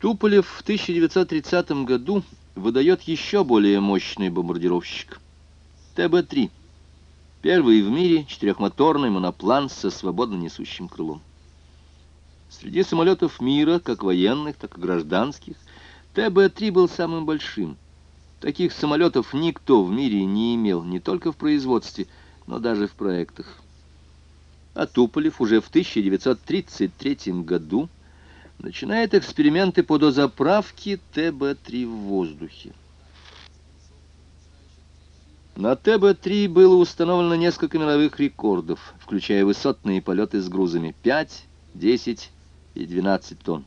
Туполев в 1930 году выдает еще более мощный бомбардировщик. ТБ-3. Первый в мире четырехмоторный моноплан со свободно несущим крылом. Среди самолетов мира, как военных, так и гражданских, ТБ-3 был самым большим. Таких самолетов никто в мире не имел, не только в производстве, но даже в проектах. А Туполев уже в 1933 году начинает эксперименты по дозаправке ТБ-3 в воздухе. На ТБ-3 было установлено несколько мировых рекордов, включая высотные полеты с грузами 5, 10 и 12 тонн.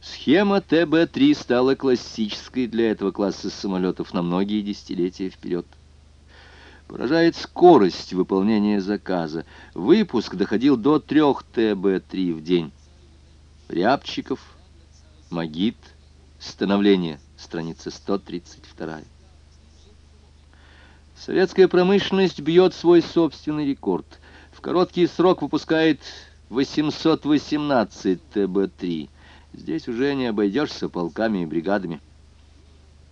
Схема ТБ-3 стала классической для этого класса самолетов на многие десятилетия вперед. Поражает скорость выполнения заказа. Выпуск доходил до 3 ТБ-3 в день. Рябчиков, Магит, становление, страница 132. Советская промышленность бьет свой собственный рекорд. В короткий срок выпускает 818 ТБ-3. Здесь уже не обойдешься полками и бригадами.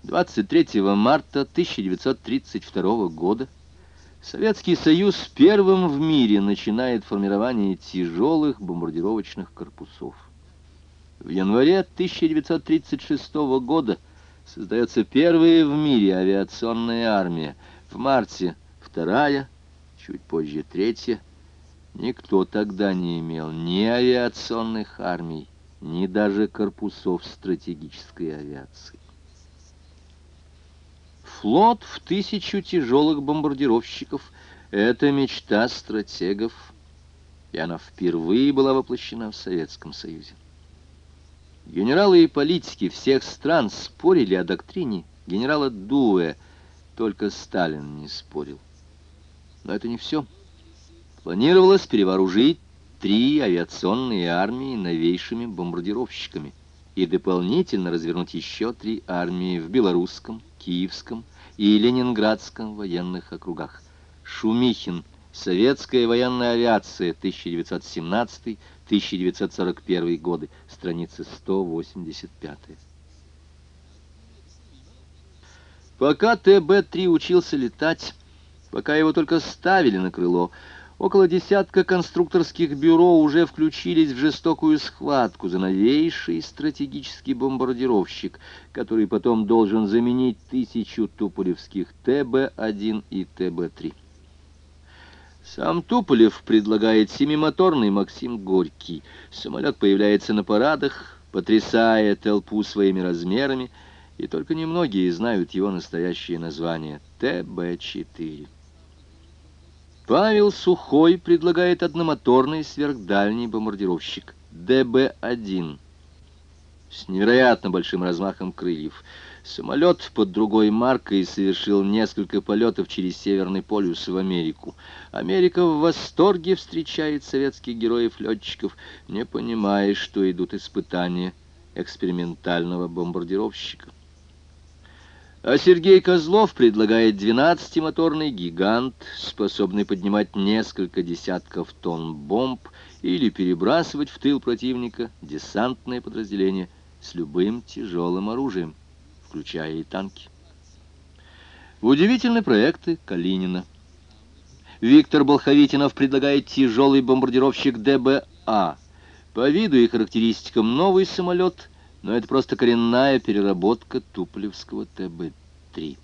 23 марта 1932 года Советский Союз первым в мире начинает формирование тяжелых бомбардировочных корпусов. В январе 1936 года создается первая в мире авиационная армия. В марте вторая, чуть позже третья. Никто тогда не имел ни авиационных армий, ни даже корпусов стратегической авиации. Флот в тысячу тяжелых бомбардировщиков — это мечта стратегов, и она впервые была воплощена в Советском Союзе. Генералы и политики всех стран спорили о доктрине генерала Дуэ, только Сталин не спорил. Но это не все. Планировалось перевооружить три авиационные армии новейшими бомбардировщиками и дополнительно развернуть еще три армии в белорусском, киевском и ленинградском военных округах. Шумихин Советская военная авиация, 1917-1941 годы, страница 185. Пока ТБ-3 учился летать, пока его только ставили на крыло, около десятка конструкторских бюро уже включились в жестокую схватку за новейший стратегический бомбардировщик, который потом должен заменить тысячу туполевских ТБ-1 и ТБ-3. Сам Туполев предлагает семимоторный Максим Горький. Самолет появляется на парадах, потрясая толпу своими размерами, и только немногие знают его настоящее название — ТБ-4. Павел Сухой предлагает одномоторный сверхдальний бомбардировщик ДБ-1 с невероятно большим размахом крыльев — Самолет под другой маркой совершил несколько полетов через Северный полюс в Америку. Америка в восторге встречает советских героев-летчиков, не понимая, что идут испытания экспериментального бомбардировщика. А Сергей Козлов предлагает 12-моторный гигант, способный поднимать несколько десятков тонн бомб или перебрасывать в тыл противника десантное подразделение с любым тяжелым оружием включая и танки. Удивительные проекты Калинина. Виктор Болховитинов предлагает тяжелый бомбардировщик ДБА. По виду и характеристикам новый самолет, но это просто коренная переработка Туполевского ТБ-3.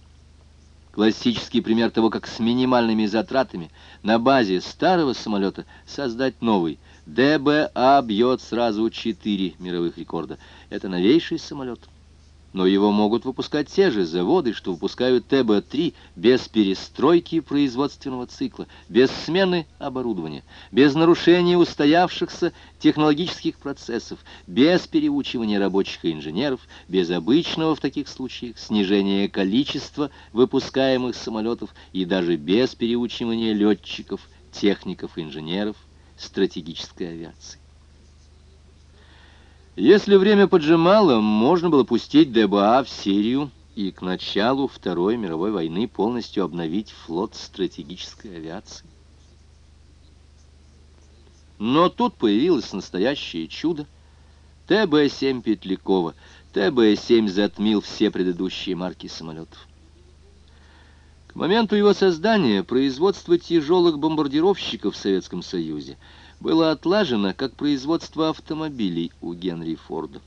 Классический пример того, как с минимальными затратами на базе старого самолета создать новый. ДБА бьет сразу четыре мировых рекорда. Это новейший самолет но его могут выпускать те же заводы, что выпускают ТБ-3 без перестройки производственного цикла, без смены оборудования, без нарушения устоявшихся технологических процессов, без переучивания рабочих и инженеров, без обычного в таких случаях снижения количества выпускаемых самолетов и даже без переучивания летчиков, техников, инженеров стратегической авиации. Если время поджимало, можно было пустить ДБА в Сирию и к началу Второй мировой войны полностью обновить флот стратегической авиации. Но тут появилось настоящее чудо. ТБ-7 Петлякова. ТБ-7 затмил все предыдущие марки самолетов. К моменту его создания производство тяжелых бомбардировщиков в Советском Союзе было отлажено как производство автомобилей у Генри Форда.